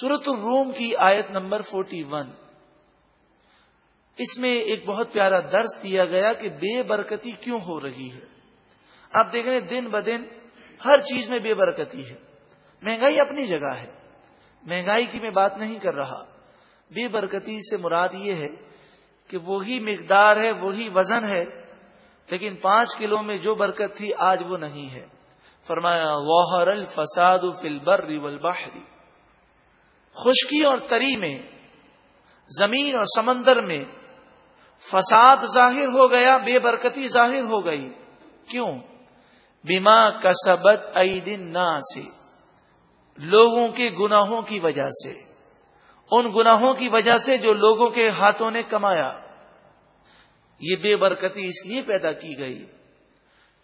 سورت الروم کی آیت نمبر فورٹی ون۔ اس میں ایک بہت پیارا درس دیا گیا کہ بے برکتی کیوں ہو رہی ہے۔ آپ دیکھ رہے ہیں دن بدن ہر چیز میں بے برکتی ہے۔ مہنگائی اپنی جگہ ہے۔ مہنگائی کی میں بات نہیں کر رہا۔ بے برکتی سے مراد یہ ہے کہ وہی مقدار ہے، وہی وزن ہے، لیکن پانچ کلو میں جو برکت تھی، آج وہ نہیں ہے۔ فرمایا، وحر الفساد فل بر والبحری خشکی اور تری میں، زمین اور سمندر میں فساد ظاہر ہو گیا، بے برکتی ظاہر ہو گئی۔ کیوں؟ بیما کسبت دن نا سے لوگوں کے گناہوں کی وجہ سے۔ ان گناہوں کی وجہ سے جو لوگوں کے ہاتھوں نے کمایا۔ یہ بے برکتی اس لیے پیدا کی گئی۔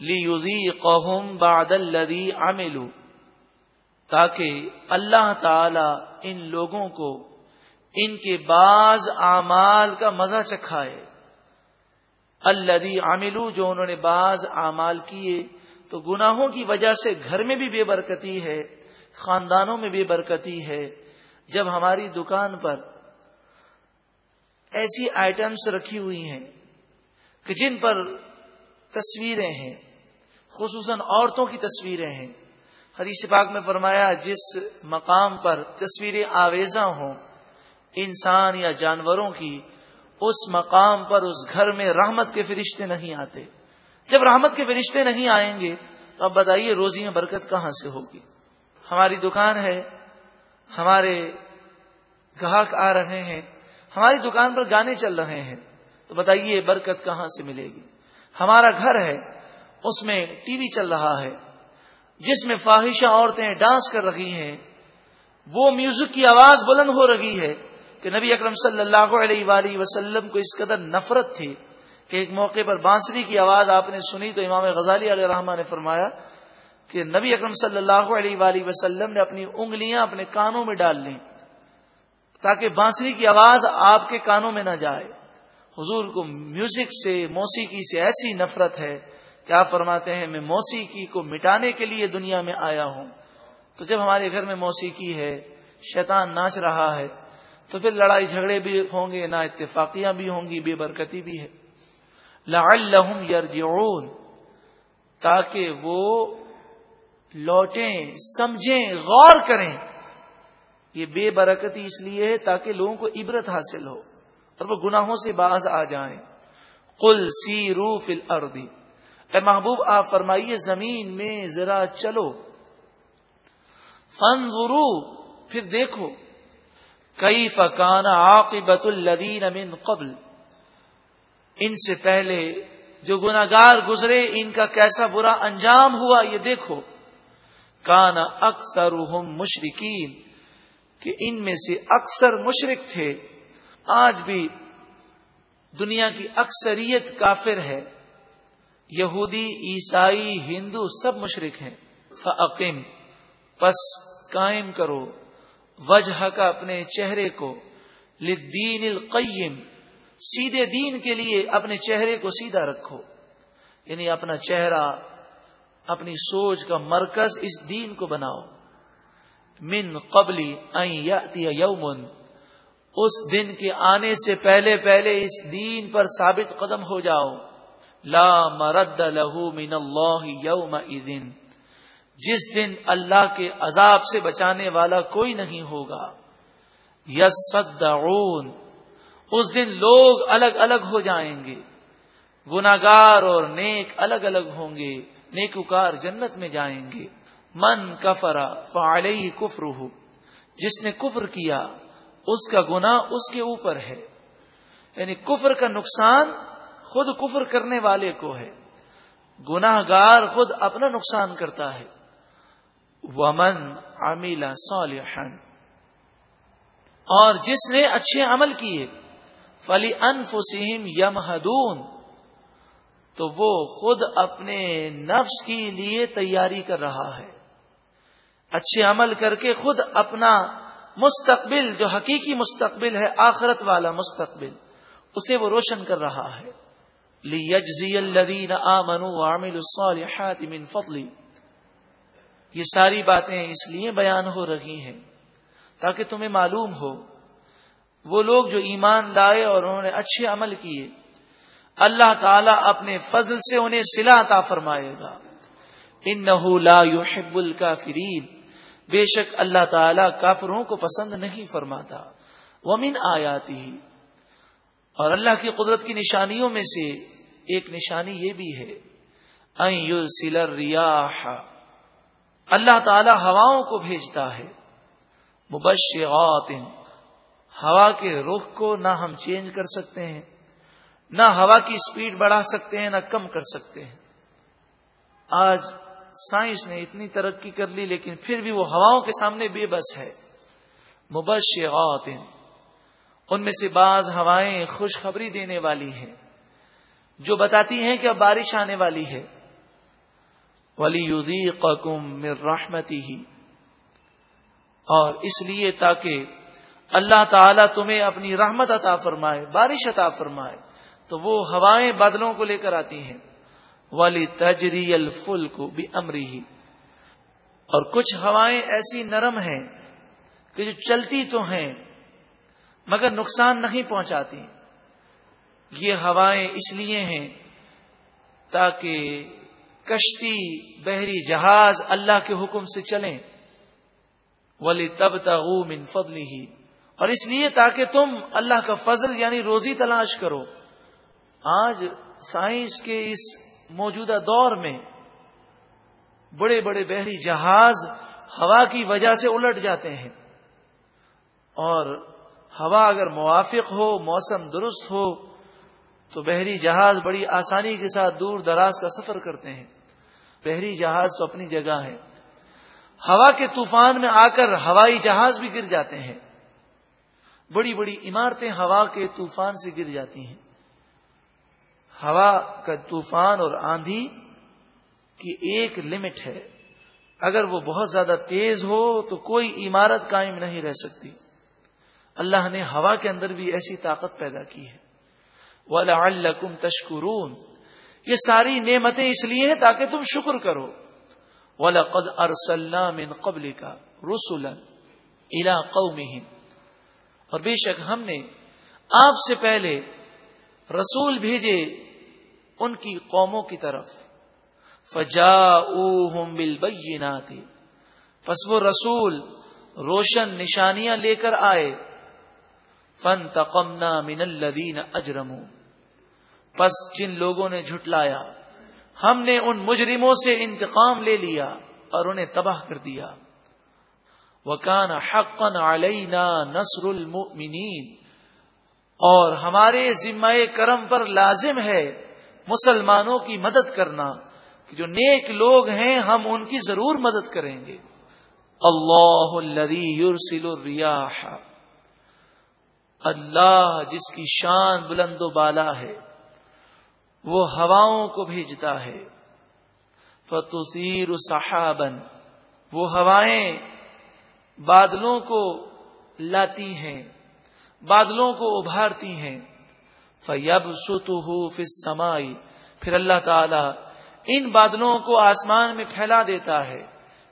لی قوم بادل لدی عاملو تاکہ اللہ تعالی ان لوگوں کو ان کے بعض اعمال کا مزہ چکھائے۔ الدی عاملو جو انہوں نے بعض اعمال کیے، تو گناہوں کی وجہ سے گھر میں بھی بے برکتی ہے، خاندانوں میں بے برکتی ہے۔ جب ہماری دکان پر ایسی آئٹمس رکھی ہوئی ہیں کہ جن پر تصویریں ہیں، خصوصاً عورتوں کی تصویریں ہیں حدیث پاک میں فرمایا جس مقام پر تصویریں آویزاں ہوں انسان یا جانوروں کی، اس مقام پر اس گھر میں رحمت کے فرشتے نہیں آتے۔ جب رحمت کے فرشتے نہیں آئیں گے، تو اب بتائیے روزی میں برکت کہاں سے ہوگی؟ ہماری دکان ہے، ہمارے گاہک آ رہے ہیں، ہماری دکان پر گانے چل رہے ہیں، تو بتائیے برکت کہاں سے ملے گی؟ ہمارا گھر ہے، اس میں ٹی وی چل رہا ہے جس میں فاحشہ عورتیں ڈانس کر رہی ہیں، وہ میوزک کی آواز بلند ہو رہی ہے کہ نبی اکرم صلی اللہ علیہ وآلہ وسلم کو اس قدر نفرت تھی کہ ایک موقع پر بانسری کی آواز آپ نے سنی تو امام غزالی علیہ رحمٰ نے فرمایا کہ نبی اکرم صلی اللہ علیہ وآلہ وسلم نے اپنی انگلیاں اپنے کانوں میں ڈال لیں تاکہ بانسری کی آواز آپ کے کانوں میں نہ جائے۔ حضور کو میوزک سے، موسیقی سے ایسی نفرت ہے کیا فرماتے ہیں میں موسیقی کو مٹانے کے لیے دنیا میں آیا ہوں۔ تو جب ہمارے گھر میں موسیقی ہے، شیطان ناچ رہا ہے، تو پھر لڑائی جھگڑے بھی ہوں گے، نہ اتفاقیاں بھی ہوں گی، بے برکتی بھی ہے۔ لعلہم یرجعون، تاکہ وہ لوٹیں، سمجھیں، غور کریں۔ یہ بے برکتی اس لیے ہے تاکہ لوگوں کو عبرت حاصل ہو اور وہ گناہوں سے باز آ جائیں۔ کل سی رو فل اردی اے محبوب، آپ فرمائیے زمین میں ذرا چلو فن پھر دیکھو کئی فکان عاقبت الدین امین قبل؟ ان سے پہلے جو گناگار گزرے، ان کا کیسا برا انجام ہوا، یہ دیکھو کانا اکثر مشرقین کہ ان میں سے اکثر مشرق تھے، آج بھی دنیا کی اکثریت کافر ہے۔ یہودی، عیسائی، ہندو سب مشرق ہیں۔ فعقیم پس قائم کرو وجہ کا اپنے چہرے کو۔ لدین القیم، سیدھے دین کے لیے اپنے چہرے کو سیدھا رکھو۔ یعنی اپنا چہرہ، اپنی سوچ کا مرکز اس دین کو بناؤ۔ من قبلی یومن، اس دن کے آنے سے پہلے پہلے اس دین پر ثابت قدم ہو جاؤ۔ لا مرد لہو من اللہ یوم جس دن اللہ کے عذاب سے بچانے والا کوئی نہیں ہوگا۔ یس اس دن لوگ الگ الگ ہو جائیں گے۔ گناگار اور نیک الگ الگ ہوں گے۔ نیکوکار جنت میں جائیں گے۔ من کفرا فعلی کفر ہو جس نے کفر کیا، اس کا گنا اس کے اوپر ہے۔ یعنی کفر کا نقصان خود کفر کرنے والے کو ہے۔ گناہ گار خود اپنا نقصان کرتا ہے۔ ومن عمل صالحا۔ اور جس نے اچھے عمل کیے فلی انفسم یم تو وہ خود اپنے نفس کے لیے تیاری کر رہا ہے۔ اچھے عمل کر کے خود اپنا مستقبل، جو حقیقی مستقبل ہے، آخرت والا مستقبل، اسے وہ روشن کر رہا ہے۔ لیجزی الذین آمنوا وعملوا الصالحات من فضلی یہ ساری باتیں اس لیے بیان ہو رہی ہیں تاکہ تمہیں معلوم ہو، وہ لوگ جو ایمان لائے اور انہوں نے اچھے عمل کیے، اللہ تعالیٰ اپنے فضل سے انہیں سلا عطا فرمائے گا۔ ان لا يحب الكافرین بے شک اللہ تعالیٰ کافروں کو پسند نہیں فرماتا۔ ومن آیاتی اور اللہ کی قدرت کی نشانیوں میں سے ایک نشانی یہ بھی ہے ریاح اللہ تعالی ہواؤں کو بھیجتا ہے مبشرات ہوا کے رخ کو نہ ہم چینج کر سکتے ہیں، نہ ہوا کی اسپیڈ بڑھا سکتے ہیں، نہ کم کر سکتے ہیں۔ آج سائنس نے اتنی ترقی کر لی، لیکن پھر بھی وہ ہواؤں کے سامنے بے بس ہے۔ مبشرات ان میں سے بعض ہوائیں خوشخبری دینے والی ہیں، جو بتاتی ہیں کہ اب بارش آنے والی ہے۔ ولی یوزی قکم رحمتی ہی اور اس لیے تاکہ اللہ تعالیٰ تمہیں اپنی رحمت عطا فرمائے، بارش عطا فرمائے، تو وہ ہوائیں بادلوں کو لے کر آتی ہیں۔ والی تجری الفل کو بھی امری ہی اور کچھ ہوائیں ایسی نرم ہیں کہ جو چلتی تو ہیں مگر نقصان نہیں پہنچاتی۔ یہ ہوائیں اس لیے ہیں تاکہ کشتی بحری جہاز اللہ کے حکم سے چلیں۔ ولی تب من فضلی ہی اور اس لیے تاکہ تم اللہ کا فضل یعنی روزی تلاش کرو۔ آج سائنس کے اس موجودہ دور میں بڑے بڑے بحری جہاز ہوا کی وجہ سے الٹ جاتے ہیں۔ اور ہوا اگر موافق ہو، موسم درست ہو، تو بحری جہاز بڑی آسانی کے ساتھ دور دراز کا سفر کرتے ہیں۔ بحری جہاز تو اپنی جگہ ہے۔ ہوا کے طوفان میں آ کر ہوائی جہاز بھی گر جاتے ہیں۔ بڑی بڑی عمارتیں ہوا کے طوفان سے گر جاتی ہیں۔ ہوا کا طوفان اور آندھی کی ایک لمٹ ہے۔ اگر وہ بہت زیادہ تیز ہو، تو کوئی عمارت قائم نہیں رہ سکتی۔ اللہ نے ہوا کے اندر بھی ایسی طاقت پیدا کی ہے۔ وَلَعَلَّكُمْ تَشْكُرُونَ یہ ساری نعمتیں اس لیے ہیں تاکہ تم شکر کرو۔ وَلَقَدْ أَرْسَلْنَا مِن قَبْلِكَ رُسُلًا إِلَىٰ قَوْمِهِمْ۔ اور بے شک ہم نے آپ سے پہلے رسول بھیجے ان کی قوموں کی طرف۔ فجا بالبینات پس وہ رسول روشن نشانیاں لے کر آئے۔ فن تقمنا من الدین اجرم پس جن لوگوں نے جھٹلایا، ہم نے ان مجرموں سے انتقام لے لیا اور انہیں تباہ کر دیا۔ وکان حقن علینا نصر المؤمنین۔ اور ہمارے ذمہ کرم پر لازم ہے مسلمانوں کی مدد کرنا کہ جو نیک لوگ ہیں، ہم ان کی ضرور مدد کریں گے۔ اللہ الذي يرسل الرياح اللہ جس کی شان بلند و بالا ہے، وہ ہواؤں کو بھیجتا ہے۔ فتوسیر صحابن وہ ہوائیں بادلوں کو لاتی ہیں، بادلوں کو ابھارتی ہیں۔ فیب ستو سمائی پھر اللہ تعالی ان بادلوں کو آسمان میں پھیلا دیتا ہے۔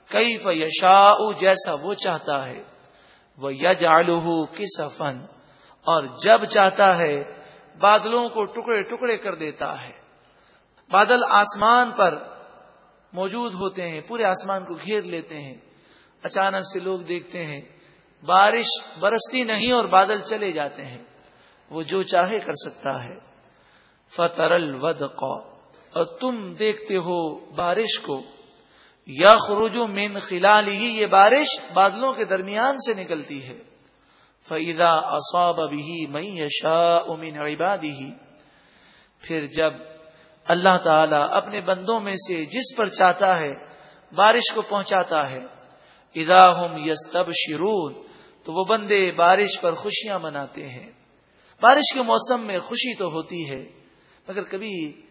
کئی فیشا جیسا وہ چاہتا ہے۔ وہ یج آلو کس اور جب چاہتا ہے بادلوں کو ٹکڑے ٹکڑے کر دیتا ہے۔ بادل آسمان پر موجود ہوتے ہیں، پورے آسمان کو گھیر لیتے ہیں۔ اچانک سے لوگ دیکھتے ہیں، بارش برستی نہیں اور بادل چلے جاتے ہیں۔ وہ جو چاہے کر سکتا ہے۔ فترل ود اور تم دیکھتے ہو بارش کو۔ یا خروج من خلال ہی یہ بارش بادلوں کے درمیان سے نکلتی ہے۔ فعدا اصاب ابھی مئی شاہ امین عبادی پھر جب اللہ تعالی اپنے بندوں میں سے جس پر چاہتا ہے بارش کو پہنچاتا ہے ادا ہم یستب شرون تو وہ بندے بارش پر خوشیاں مناتے ہیں۔ بارش کے موسم میں خوشی تو ہوتی ہے، مگر کبھی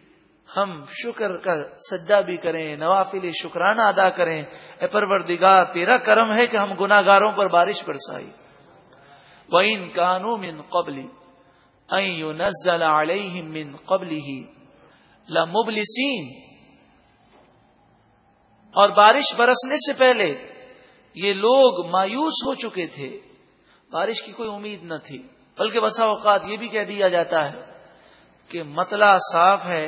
ہم شکر کا سجدہ بھی کریں، نوافل شکرانہ ادا کریں، اے پروردگار تیرا کرم ہے کہ ہم گناگاروں پر بارش برسائی۔ وَإِن كَانُوا مِن قَبْلِ أَن يُنَزَّلَ عَلَيْهِم مِن قَبْلِهِ لَمُبْلِسِينَ۔ اور بارش برسنے سے پہلے یہ لوگ مایوس ہو چکے تھے۔ بارش کی کوئی امید نہ تھی، بلکہ بسا اوقات یہ بھی کہہ دیا جاتا ہے کہ متلا صاف ہے۔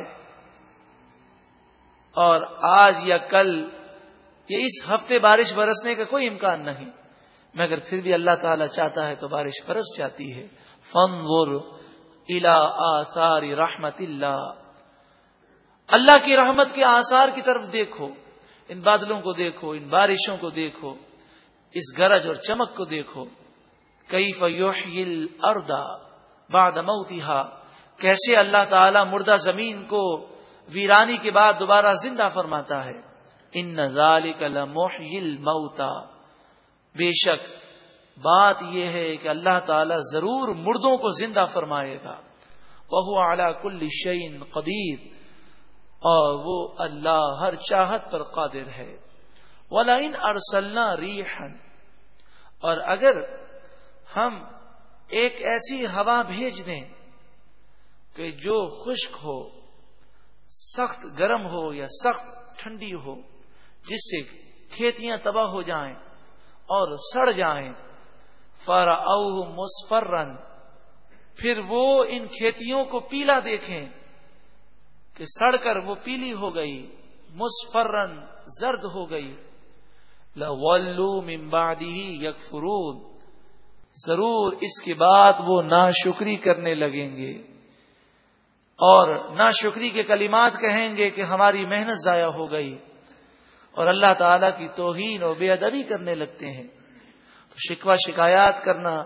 اور آج یا کل یا اس ہفتے بارش برسنے کا کوئی امکان نہیں۔ مگر پھر بھی اللہ تعالی چاہتا ہے تو بارش برس جاتی ہے۔ فن ور الا آثار رحمت اللہ۔ اللہ کی رحمت کے آثار کی طرف دیکھو، ان بادلوں کو دیکھو، ان بارشوں کو دیکھو، اس گرج اور چمک کو دیکھو۔ کئی فیوحل اردا باد موتیہ کیسے اللہ تعالی مردہ زمین کو ویرانی کے بعد دوبارہ زندہ فرماتا ہے۔ ان ذالک لمحیل موتا بے شک، بات یہ ہے کہ اللہ تعالی ضرور مردوں کو زندہ فرمائے گا۔ وہ اعلی کل شعین قدیر۔ اور وہ اللہ ہر چاہت پر قادر ہے۔ ولا ارسلنا ریحن اور اگر ہم ایک ایسی ہوا بھیج دیں کہ جو خشک ہو، سخت گرم ہو یا سخت ٹھنڈی ہو، جس سے کھیتیاں تباہ ہو جائیں اور سڑ جائیں۔ فارا او مسفرن پھر وہ ان کھیتیوں کو پیلا دیکھیں کہ سڑ کر وہ پیلی ہو گئی مسفرن زرد ہو گئی۔ لولو ممبادی یک فرون ضرور اس کے بعد وہ ناشکری کرنے لگیں گے۔ اور ناشکری کے کلمات کہیں گے کہ ہماری محنت ضائع ہو گئی۔ اور اللہ تعالی کی توہین اور بے ادبی کرنے لگتے ہیں۔ تو شکوہ، شکایات کرنا،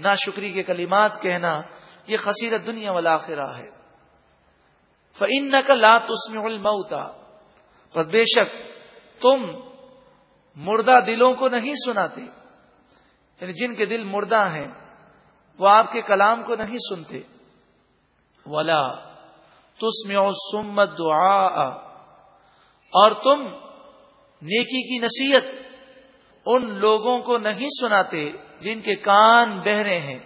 ناشکری کے کلمات کہنا، یہ خصیرت دنیا والا آخرہ ہے۔ فن کا لات اس میں بے شک تم مردہ دلوں کو نہیں سناتے۔ یعنی جن کے دل مردہ ہیں، وہ آپ کے کلام کو نہیں سنتے۔ ولا تسم سمت دعا اور تم نیکی کی نصیحت ان لوگوں کو نہیں سناتے جن کے کان بہرے ہیں۔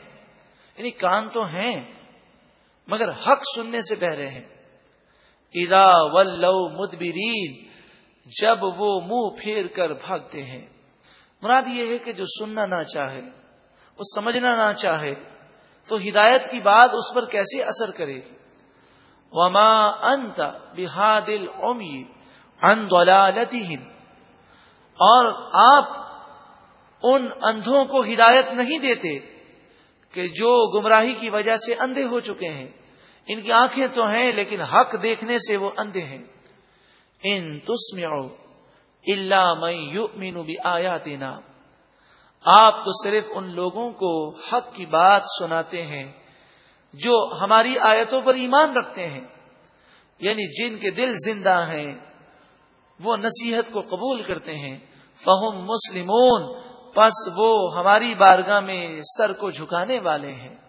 یعنی کان تو ہیں، مگر حق سننے سے بہرے ہیں۔ ادا ولو مدبرین، جب وہ منہ پھیر کر بھاگتے ہیں۔ مراد یہ ہے کہ جو سننا نہ چاہے، وہ سمجھنا نہ چاہے، تو ہدایت کی بات اس پر کیسے اثر کرے؟ گی وما انت بحادل امی ان اور آپ ان اندھوں کو ہدایت نہیں دیتے کہ جو گمراہی کی وجہ سے اندھے ہو چکے ہیں۔ ان کی آنکھیں تو ہیں لیکن حق دیکھنے سے وہ اندھے ہیں۔ ان تسمعو اللہ میں یو مینو بھی آیا آپ تو صرف ان لوگوں کو حق کی بات سناتے ہیں جو ہماری آیتوں پر ایمان رکھتے ہیں یعنی جن کے دل زندہ ہیں۔ وہ نصیحت کو قبول کرتے ہیں فہم مسلمون، پس وہ ہماری بارگاہ میں سر کو جھکانے والے ہیں۔